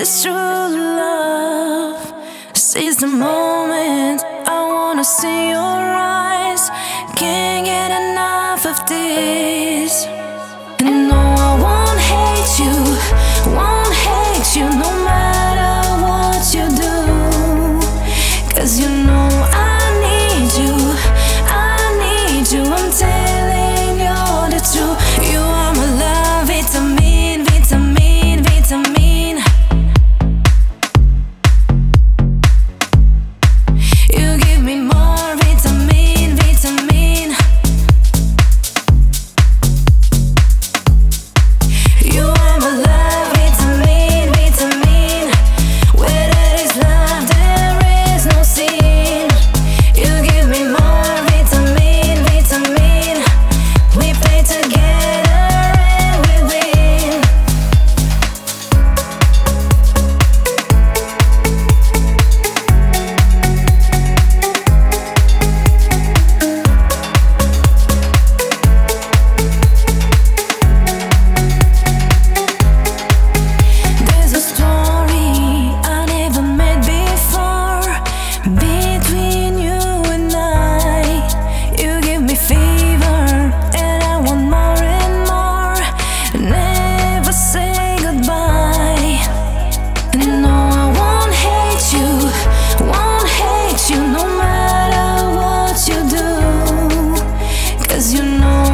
is true love. Seize the moment. I wanna see your eyes. Can't get enough of this. to know